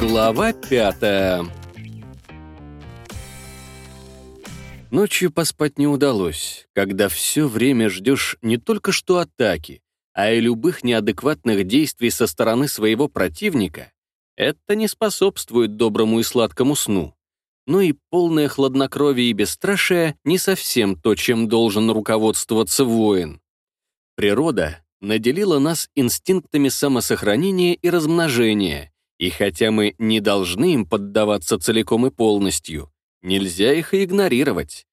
Глава пятая Ночью поспать не удалось, когда все время ждешь не только что атаки, а и любых неадекватных действий со стороны своего противника, это не способствует доброму и сладкому сну. Но и полное хладнокровие и бесстрашие не совсем то, чем должен руководствоваться воин. Природа наделила нас инстинктами самосохранения и размножения, и хотя мы не должны им поддаваться целиком и полностью, нельзя их и игнорировать.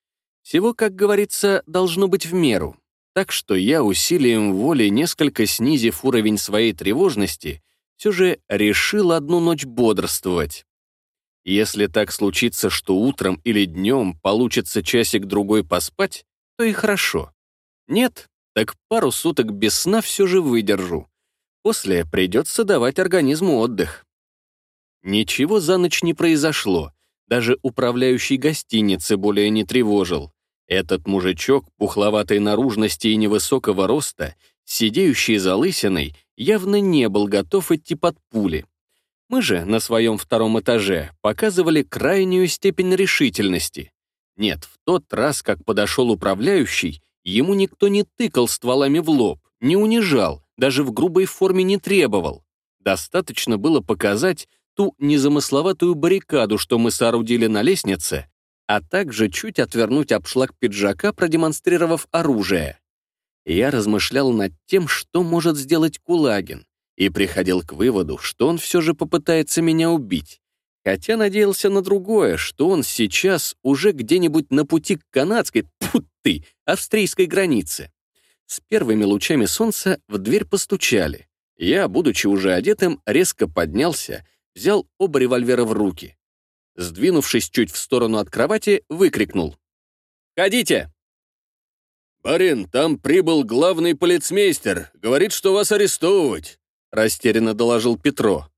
Всего, как говорится, должно быть в меру. Так что я усилием воли, несколько снизив уровень своей тревожности, все же решил одну ночь бодрствовать. Если так случится, что утром или днем получится часик-другой поспать, то и хорошо. Нет, так пару суток без сна все же выдержу. После придется давать организму отдых. Ничего за ночь не произошло, даже управляющий гостиницы более не тревожил. Этот мужичок пухловатой наружности и невысокого роста, сидеющий за лысиной, явно не был готов идти под пули. Мы же на своем втором этаже показывали крайнюю степень решительности. Нет, в тот раз, как подошел управляющий, ему никто не тыкал стволами в лоб, не унижал, даже в грубой форме не требовал. Достаточно было показать ту незамысловатую баррикаду, что мы соорудили на лестнице, а также чуть отвернуть обшлаг пиджака, продемонстрировав оружие. Я размышлял над тем, что может сделать Кулагин, и приходил к выводу, что он все же попытается меня убить, хотя надеялся на другое, что он сейчас уже где-нибудь на пути к канадской, тьфу ты, австрийской границе. С первыми лучами солнца в дверь постучали. Я, будучи уже одетым, резко поднялся, взял оба револьвера в руки сдвинувшись чуть в сторону от кровати, выкрикнул. «Ходите!» «Барин, там прибыл главный полицмейстер. Говорит, что вас арестовывать», — растерянно доложил Петро.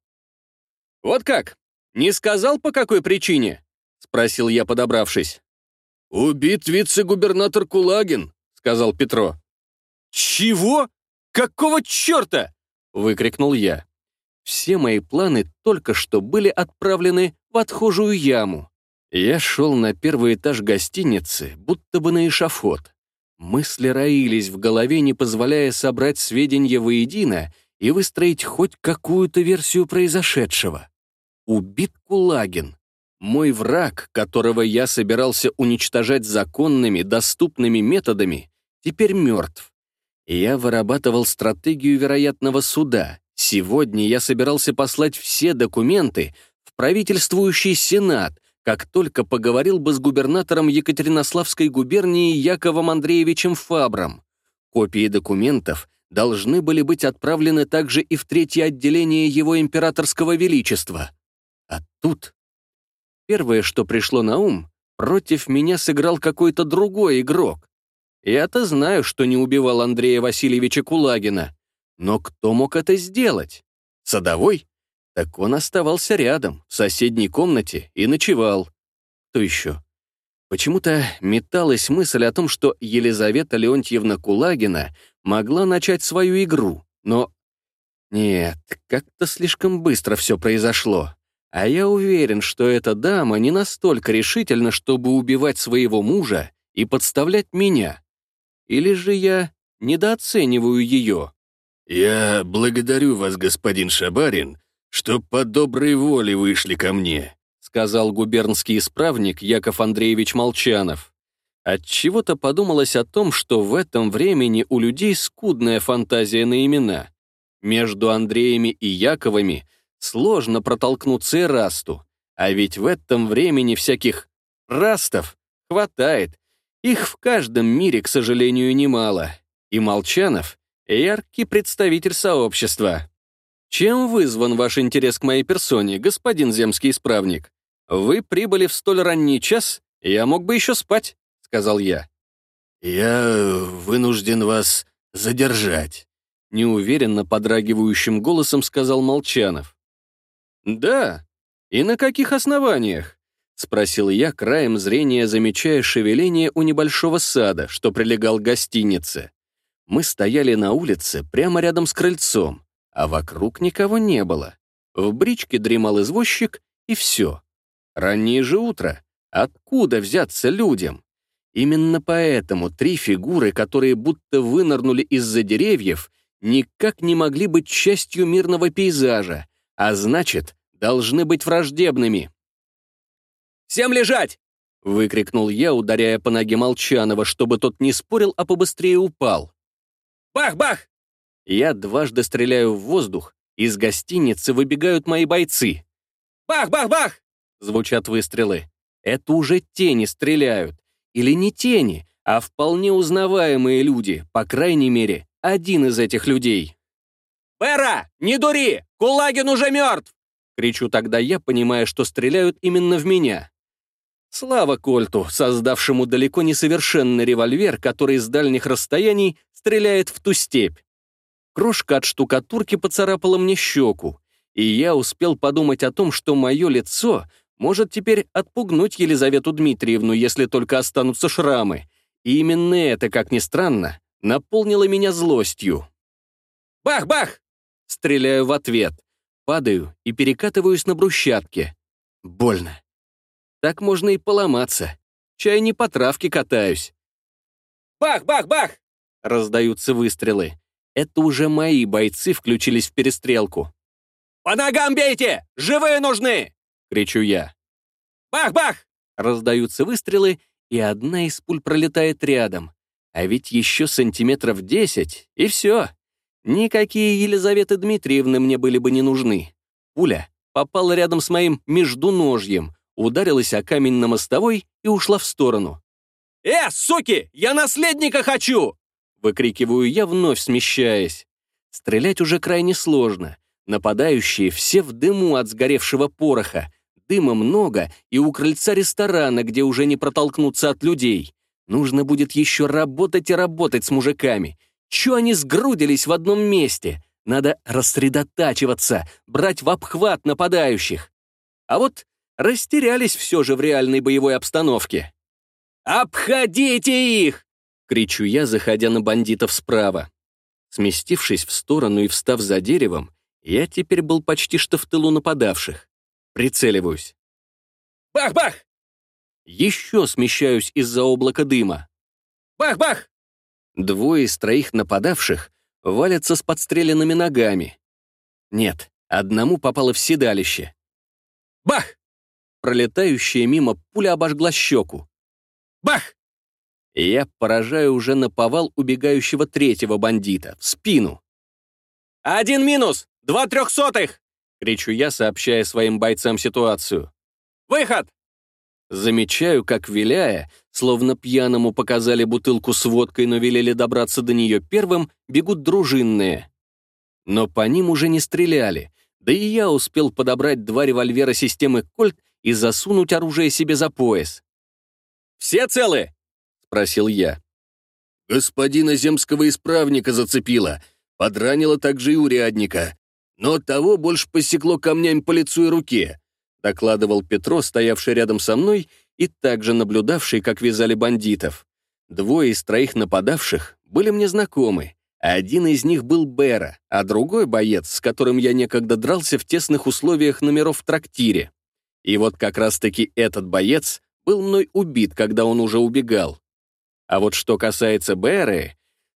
«Вот как? Не сказал, по какой причине?» — спросил я, подобравшись. «Убит вице-губернатор Кулагин», — сказал Петро. «Чего? Какого черта?» — выкрикнул я. Все мои планы только что были отправлены в отхожую яму. Я шел на первый этаж гостиницы, будто бы на эшафот. Мысли роились в голове, не позволяя собрать сведения воедино и выстроить хоть какую-то версию произошедшего. Убит Кулагин. Мой враг, которого я собирался уничтожать законными, доступными методами, теперь мертв. Я вырабатывал стратегию вероятного суда, Сегодня я собирался послать все документы в правительствующий Сенат, как только поговорил бы с губернатором Екатеринославской губернии Яковом Андреевичем Фабром. Копии документов должны были быть отправлены также и в третье отделение его императорского величества. А тут... Первое, что пришло на ум, против меня сыграл какой-то другой игрок. Я-то знаю, что не убивал Андрея Васильевича Кулагина, но кто мог это сделать? Садовой? Так он оставался рядом, в соседней комнате, и ночевал. Кто еще? Почему-то металась мысль о том, что Елизавета Леонтьевна Кулагина могла начать свою игру, но... Нет, как-то слишком быстро все произошло. А я уверен, что эта дама не настолько решительна, чтобы убивать своего мужа и подставлять меня. Или же я недооцениваю ее? «Я благодарю вас, господин Шабарин, что по доброй воле вышли ко мне», сказал губернский исправник Яков Андреевич Молчанов. Отчего-то подумалось о том, что в этом времени у людей скудная фантазия на имена. Между Андреями и Яковами сложно протолкнуться и расту, а ведь в этом времени всяких растов хватает. Их в каждом мире, к сожалению, немало. И Молчанов — яркий представитель сообщества. Чем вызван ваш интерес к моей персоне, господин земский исправник? Вы прибыли в столь ранний час, я мог бы еще спать, сказал я. Я вынужден вас задержать, неуверенно подрагивающим голосом сказал Молчанов. Да, и на каких основаниях? — спросил я, краем зрения замечая шевеление у небольшого сада, что прилегал к гостинице. Мы стояли на улице, прямо рядом с крыльцом, а вокруг никого не было. В бричке дремал извозчик, и все. Раннее же утро. Откуда взяться людям? Именно поэтому три фигуры, которые будто вынырнули из-за деревьев, никак не могли быть частью мирного пейзажа, а значит, должны быть враждебными. «Всем лежать!» — выкрикнул я, ударяя по ноге Молчанова, чтобы тот не спорил, а побыстрее упал. «Бах-бах!» Я дважды стреляю в воздух, из гостиницы выбегают мои бойцы. «Бах-бах-бах!» — звучат выстрелы. Это уже тени стреляют. Или не тени, а вполне узнаваемые люди, по крайней мере, один из этих людей. «Бера, не дури! Кулагин уже мертв!» Кричу тогда я, понимая, что стреляют именно в меня. Слава Кольту, создавшему далеко не совершенный револьвер, который с дальних расстояний стреляет в ту степь. Крошка от штукатурки поцарапала мне щеку, и я успел подумать о том, что мое лицо может теперь отпугнуть Елизавету Дмитриевну, если только останутся шрамы. И именно это, как ни странно, наполнило меня злостью. «Бах-бах!» Стреляю в ответ. Падаю и перекатываюсь на брусчатке. Больно. Так можно и поломаться. Чай не по травке катаюсь. «Бах-бах-бах!» Раздаются выстрелы. Это уже мои бойцы включились в перестрелку. «По ногам бейте! Живые нужны!» — кричу я. «Бах-бах!» Раздаются выстрелы, и одна из пуль пролетает рядом. А ведь еще сантиметров десять, и все. Никакие Елизаветы Дмитриевны мне были бы не нужны. Пуля попала рядом с моим междуножьем, ударилась о камень на мостовой и ушла в сторону. «Э, суки, я наследника хочу!» Выкрикиваю я, вновь смещаясь. Стрелять уже крайне сложно. Нападающие все в дыму от сгоревшего пороха. Дыма много и у крыльца ресторана, где уже не протолкнуться от людей. Нужно будет еще работать и работать с мужиками. Че они сгрудились в одном месте? Надо рассредотачиваться, брать в обхват нападающих. А вот растерялись все же в реальной боевой обстановке. «Обходите их!» — кричу я, заходя на бандитов справа. Сместившись в сторону и встав за деревом, я теперь был почти что в тылу нападавших. Прицеливаюсь. «Бах-бах!» Еще смещаюсь из-за облака дыма. «Бах-бах!» Двое из троих нападавших валятся с подстреленными ногами. Нет, одному попало в седалище. «Бах!» Пролетающая мимо пуля обожгла щеку. «Бах!» Я поражаю уже на повал убегающего третьего бандита, в спину. «Один минус! Два трехсотых!» — кричу я, сообщая своим бойцам ситуацию. «Выход!» Замечаю, как, виляя, словно пьяному показали бутылку с водкой, но велели добраться до нее первым, бегут дружинные. Но по ним уже не стреляли, да и я успел подобрать два револьвера системы «Кольт» и засунуть оружие себе за пояс. «Все целы?» спросил я. «Господина земского исправника зацепило, подранило также и урядника, но того больше посекло камнями по лицу и руке», докладывал Петро, стоявший рядом со мной и также наблюдавший, как вязали бандитов. Двое из троих нападавших были мне знакомы. Один из них был Бера, а другой боец, с которым я некогда дрался в тесных условиях номеров в трактире. И вот как раз-таки этот боец был мной убит, когда он уже убегал. А вот что касается Беры,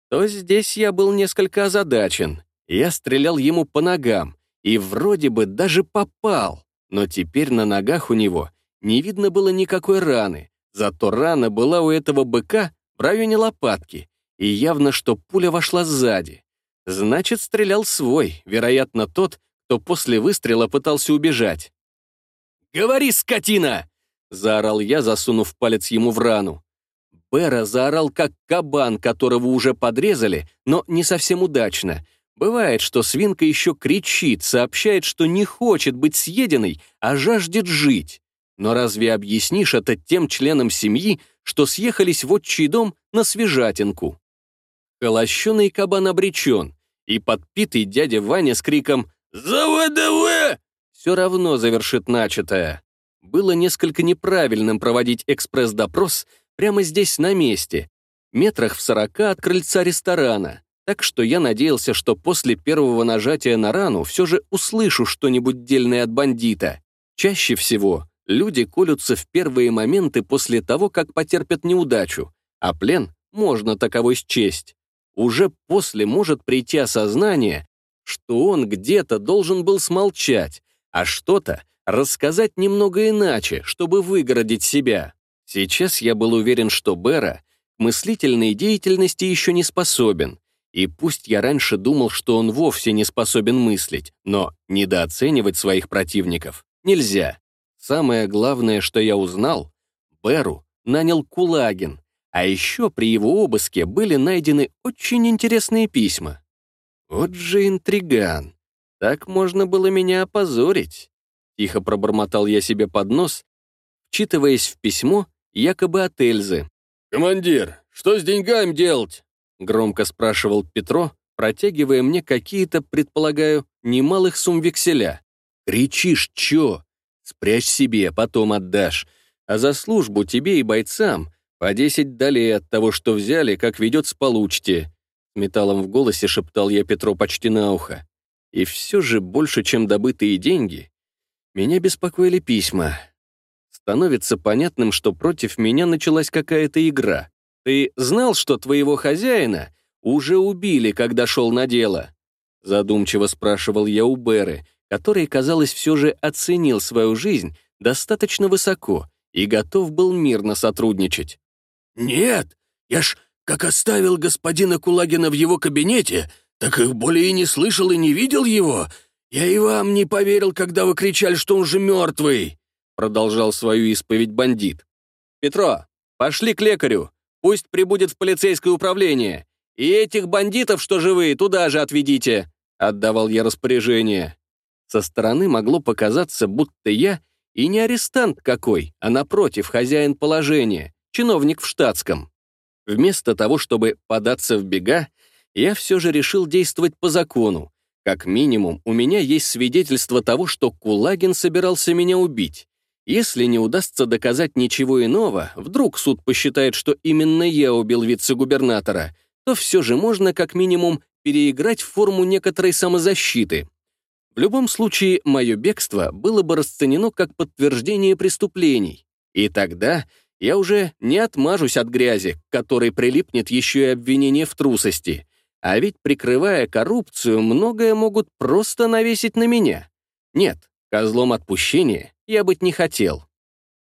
то здесь я был несколько озадачен. Я стрелял ему по ногам, и вроде бы даже попал, но теперь на ногах у него не видно было никакой раны, зато рана была у этого быка в районе лопатки, и явно, что пуля вошла сзади. Значит, стрелял свой, вероятно, тот, кто после выстрела пытался убежать. «Говори, скотина!» — заорал я, засунув палец ему в рану. Бера заорал как кабан, которого уже подрезали, но не совсем удачно. Бывает, что свинка еще кричит, сообщает, что не хочет быть съеденной, а жаждет жить. Но разве объяснишь это тем членам семьи, что съехались в отчий дом на свежатинку? Холощеный кабан обречен, и подпитый дядя Ваня с криком «За ВДВ!» все равно завершит начатое. Было несколько неправильным проводить экспресс-допрос, Прямо здесь, на месте, метрах в сорока от крыльца ресторана. Так что я надеялся, что после первого нажатия на рану все же услышу что-нибудь дельное от бандита. Чаще всего люди колются в первые моменты после того, как потерпят неудачу, а плен можно таковой счесть. Уже после может прийти осознание, что он где-то должен был смолчать, а что-то рассказать немного иначе, чтобы выгородить себя. Сейчас я был уверен, что Бера мыслительной деятельности еще не способен, и пусть я раньше думал, что он вовсе не способен мыслить, но недооценивать своих противников нельзя. Самое главное, что я узнал, Беру нанял Кулагин, а еще при его обыске были найдены очень интересные письма. Вот же интриган. Так можно было меня опозорить. Тихо пробормотал я себе под нос, вчитываясь в письмо якобы от Эльзы. «Командир, что с деньгами делать?» Громко спрашивал Петро, протягивая мне какие-то, предполагаю, немалых сумм векселя. «Кричишь, чё? Спрячь себе, потом отдашь. А за службу тебе и бойцам по десять долей от того, что взяли, как ведется, получите». Металлом в голосе шептал я Петро почти на ухо. И все же больше, чем добытые деньги, меня беспокоили письма. Становится понятным, что против меня началась какая-то игра. Ты знал, что твоего хозяина уже убили, когда шел на дело?» Задумчиво спрашивал я у Беры, который, казалось, все же оценил свою жизнь достаточно высоко и готов был мирно сотрудничать. «Нет, я ж как оставил господина Кулагина в его кабинете, так их более и не слышал и не видел его. Я и вам не поверил, когда вы кричали, что он же мертвый», продолжал свою исповедь бандит. «Петро, пошли к лекарю. Пусть прибудет в полицейское управление. И этих бандитов, что живые, туда же отведите», — отдавал я распоряжение. Со стороны могло показаться, будто я и не арестант какой, а напротив, хозяин положения, чиновник в штатском. Вместо того, чтобы податься в бега, я все же решил действовать по закону. Как минимум, у меня есть свидетельство того, что Кулагин собирался меня убить. Если не удастся доказать ничего иного, вдруг суд посчитает, что именно я убил вице-губернатора, то все же можно как минимум переиграть в форму некоторой самозащиты. В любом случае, мое бегство было бы расценено как подтверждение преступлений. И тогда я уже не отмажусь от грязи, к которой прилипнет еще и обвинение в трусости. А ведь, прикрывая коррупцию, многое могут просто навесить на меня. Нет, козлом отпущения я быть не хотел.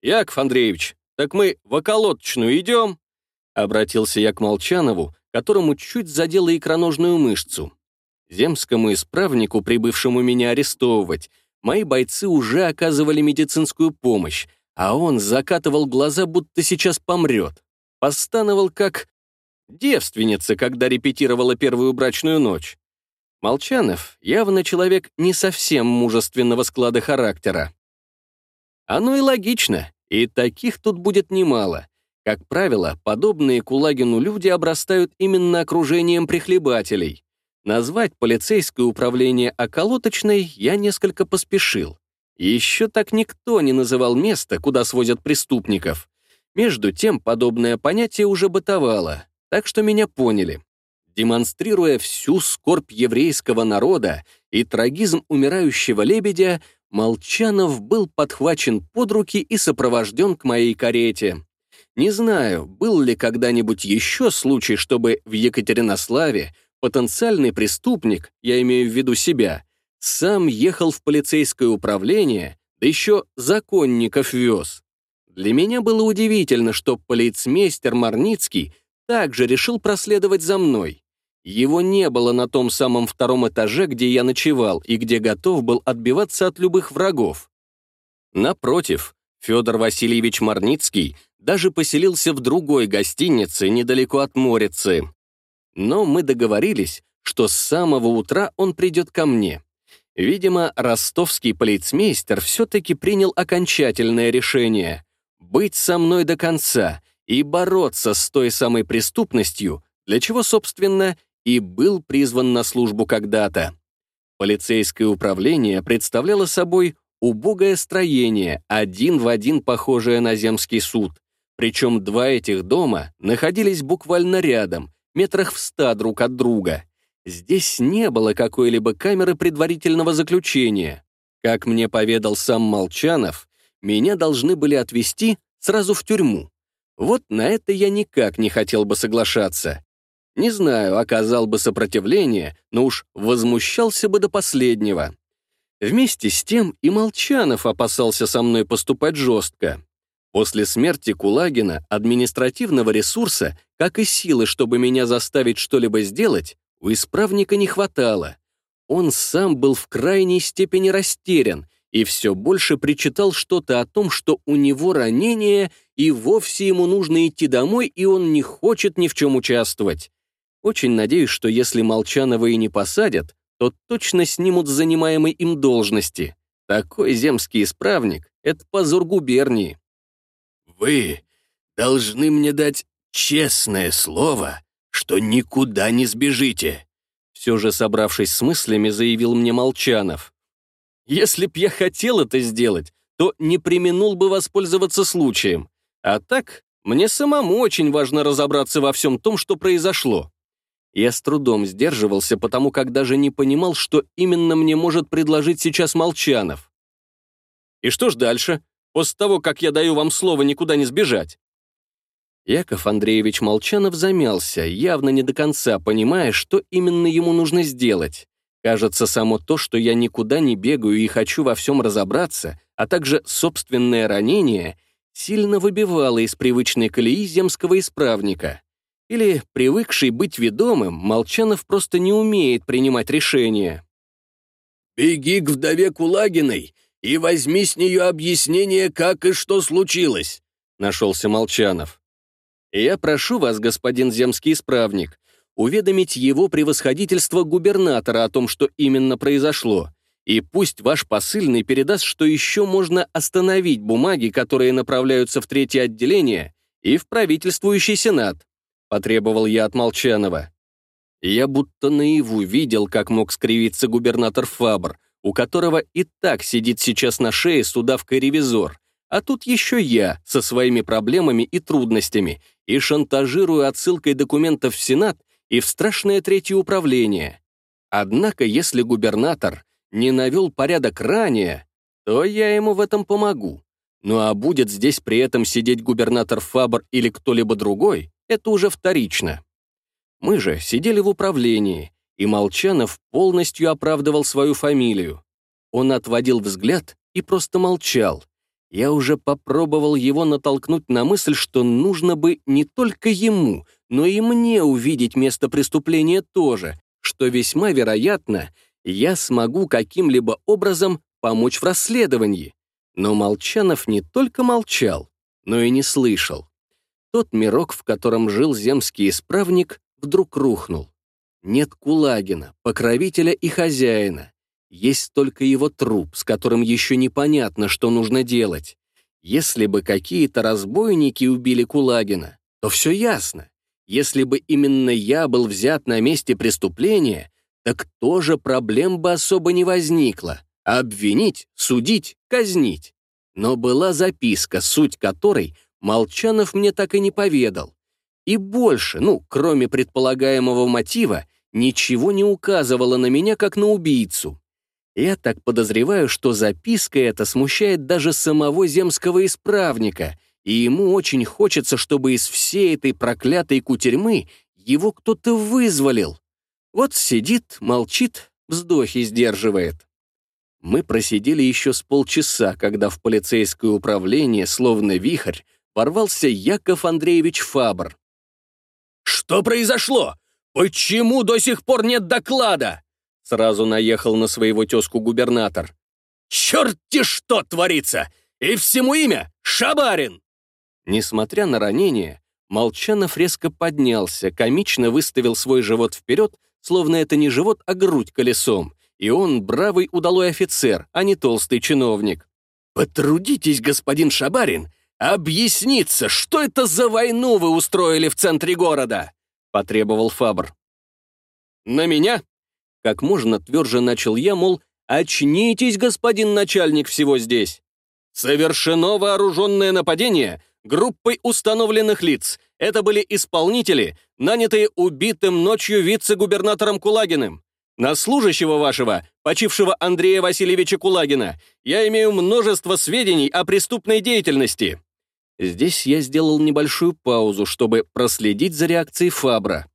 «Яков Андреевич, так мы в околоточную идем?» Обратился я к Молчанову, которому чуть задела икроножную мышцу. Земскому исправнику, прибывшему меня арестовывать, мои бойцы уже оказывали медицинскую помощь, а он закатывал глаза, будто сейчас помрет. Постановал как девственница, когда репетировала первую брачную ночь. Молчанов явно человек не совсем мужественного склада характера. Оно и логично, и таких тут будет немало. Как правило, подобные Кулагину люди обрастают именно окружением прихлебателей. Назвать полицейское управление околоточной я несколько поспешил. Еще так никто не называл место, куда свозят преступников. Между тем, подобное понятие уже бытовало, так что меня поняли. Демонстрируя всю скорбь еврейского народа и трагизм умирающего лебедя, Молчанов был подхвачен под руки и сопровожден к моей карете. Не знаю, был ли когда-нибудь еще случай, чтобы в Екатеринославе потенциальный преступник, я имею в виду себя, сам ехал в полицейское управление, да еще законников вез. Для меня было удивительно, что полицмейстер Марницкий также решил проследовать за мной. Его не было на том самом втором этаже, где я ночевал и где готов был отбиваться от любых врагов. Напротив, Федор Васильевич Марницкий даже поселился в другой гостинице недалеко от Морицы. Но мы договорились, что с самого утра он придет ко мне. Видимо, ростовский полицмейстер все-таки принял окончательное решение — быть со мной до конца и бороться с той самой преступностью, для чего, собственно, и был призван на службу когда-то. Полицейское управление представляло собой убогое строение, один в один похожее на земский суд. Причем два этих дома находились буквально рядом, метрах в ста друг от друга. Здесь не было какой-либо камеры предварительного заключения. Как мне поведал сам Молчанов, меня должны были отвезти сразу в тюрьму. Вот на это я никак не хотел бы соглашаться. Не знаю, оказал бы сопротивление, но уж возмущался бы до последнего. Вместе с тем и Молчанов опасался со мной поступать жестко. После смерти Кулагина административного ресурса, как и силы, чтобы меня заставить что-либо сделать, у исправника не хватало. Он сам был в крайней степени растерян и все больше причитал что-то о том, что у него ранение, и вовсе ему нужно идти домой, и он не хочет ни в чем участвовать. Очень надеюсь, что если Молчанова и не посадят, то точно снимут с занимаемой им должности. Такой земский исправник — это позор губернии. «Вы должны мне дать честное слово, что никуда не сбежите», все же, собравшись с мыслями, заявил мне Молчанов. «Если б я хотел это сделать, то не применул бы воспользоваться случаем. А так, мне самому очень важно разобраться во всем том, что произошло. Я с трудом сдерживался, потому как даже не понимал, что именно мне может предложить сейчас Молчанов. И что ж дальше, после того, как я даю вам слово никуда не сбежать? Яков Андреевич Молчанов замялся, явно не до конца понимая, что именно ему нужно сделать. Кажется, само то, что я никуда не бегаю и хочу во всем разобраться, а также собственное ранение, сильно выбивало из привычной колеи земского исправника. Или, привыкший быть ведомым, Молчанов просто не умеет принимать решения. «Беги к вдове Кулагиной и возьми с нее объяснение, как и что случилось», — нашелся Молчанов. «Я прошу вас, господин земский исправник, уведомить его превосходительство губернатора о том, что именно произошло, и пусть ваш посыльный передаст, что еще можно остановить бумаги, которые направляются в третье отделение и в правительствующий сенат. — потребовал я от Молчанова. Я будто наяву видел, как мог скривиться губернатор Фабр, у которого и так сидит сейчас на шее с ревизор, а тут еще я со своими проблемами и трудностями и шантажирую отсылкой документов в Сенат и в страшное третье управление. Однако, если губернатор не навел порядок ранее, то я ему в этом помогу. Ну а будет здесь при этом сидеть губернатор Фабр или кто-либо другой, это уже вторично. Мы же сидели в управлении, и Молчанов полностью оправдывал свою фамилию. Он отводил взгляд и просто молчал. Я уже попробовал его натолкнуть на мысль, что нужно бы не только ему, но и мне увидеть место преступления тоже, что весьма вероятно, я смогу каким-либо образом помочь в расследовании. Но Молчанов не только молчал, но и не слышал. Тот мирок, в котором жил земский исправник, вдруг рухнул. Нет Кулагина, покровителя и хозяина. Есть только его труп, с которым еще непонятно, что нужно делать. Если бы какие-то разбойники убили Кулагина, то все ясно. Если бы именно я был взят на месте преступления, так тоже проблем бы особо не возникло. Обвинить, судить, казнить. Но была записка, суть которой — Молчанов мне так и не поведал. И больше, ну, кроме предполагаемого мотива, ничего не указывало на меня как на убийцу. Я так подозреваю, что записка эта смущает даже самого земского исправника, и ему очень хочется, чтобы из всей этой проклятой кутерьмы его кто-то вызволил. Вот сидит, молчит, вздохи сдерживает. Мы просидели еще с полчаса, когда в полицейское управление, словно вихрь, ворвался Яков Андреевич Фабр. «Что произошло? Почему до сих пор нет доклада?» Сразу наехал на своего тезку губернатор. «Черт-те что творится! И всему имя Шабарин!» Несмотря на ранение, Молчанов резко поднялся, комично выставил свой живот вперед, словно это не живот, а грудь колесом, и он бравый удалой офицер, а не толстый чиновник. «Потрудитесь, господин Шабарин, «Объясниться, что это за войну вы устроили в центре города?» — потребовал Фабр. «На меня?» Как можно тверже начал я, мол, «Очнитесь, господин начальник всего здесь! Совершено вооруженное нападение группой установленных лиц. Это были исполнители, нанятые убитым ночью вице-губернатором Кулагиным. На служащего вашего, почившего Андрея Васильевича Кулагина, я имею множество сведений о преступной деятельности». Здесь я сделал небольшую паузу, чтобы проследить за реакцией Фабра.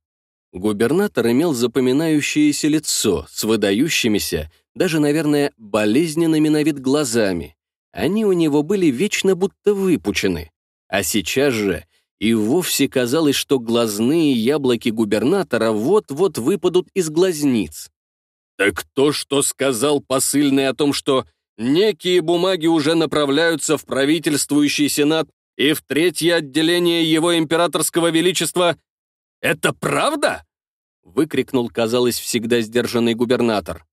Губернатор имел запоминающееся лицо с выдающимися, даже, наверное, болезненными на вид глазами. Они у него были вечно будто выпучены. А сейчас же и вовсе казалось, что глазные яблоки губернатора вот-вот выпадут из глазниц. Так то, что сказал посыльный о том, что некие бумаги уже направляются в правительствующий сенат и в третье отделение его императорского величества, это правда? выкрикнул, казалось, всегда сдержанный губернатор.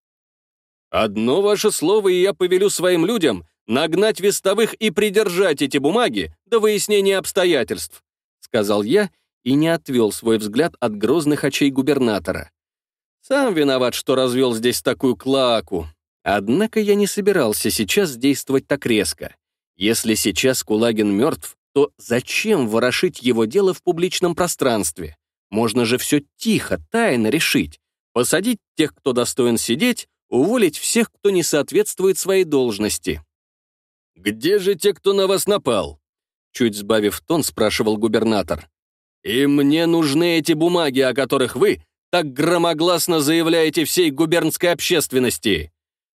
«Одно ваше слово, и я повелю своим людям нагнать вестовых и придержать эти бумаги до выяснения обстоятельств», сказал я и не отвел свой взгляд от грозных очей губернатора. Сам виноват, что развел здесь такую клаку. Однако я не собирался сейчас действовать так резко. Если сейчас Кулагин мертв, то зачем ворошить его дело в публичном пространстве? Можно же все тихо, тайно решить. Посадить тех, кто достоин сидеть, уволить всех, кто не соответствует своей должности. «Где же те, кто на вас напал?» Чуть сбавив тон, спрашивал губернатор. «И мне нужны эти бумаги, о которых вы так громогласно заявляете всей губернской общественности?»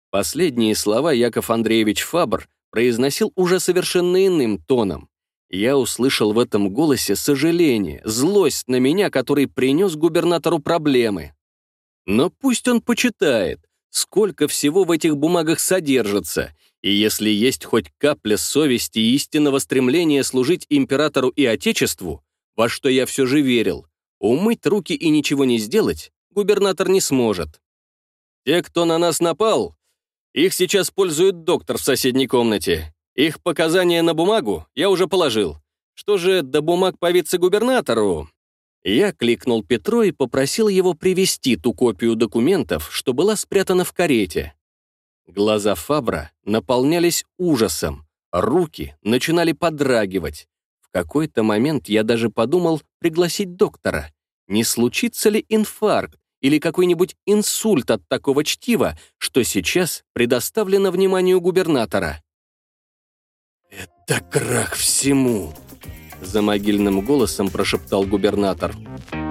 Последние слова Яков Андреевич Фабр произносил уже совершенно иным тоном. Я услышал в этом голосе сожаление, злость на меня, который принес губернатору проблемы. Но пусть он почитает, сколько всего в этих бумагах содержится, и если есть хоть капля совести и истинного стремления служить императору и отечеству, во что я все же верил, Умыть руки и ничего не сделать губернатор не сможет. Те, кто на нас напал, их сейчас пользует доктор в соседней комнате. Их показания на бумагу я уже положил. Что же до бумаг по вице-губернатору? Я кликнул Петро и попросил его привести ту копию документов, что была спрятана в карете. Глаза Фабра наполнялись ужасом, руки начинали подрагивать какой-то момент я даже подумал пригласить доктора. Не случится ли инфаркт или какой-нибудь инсульт от такого чтива, что сейчас предоставлено вниманию губернатора? «Это крах всему!» — за могильным голосом прошептал губернатор. «Это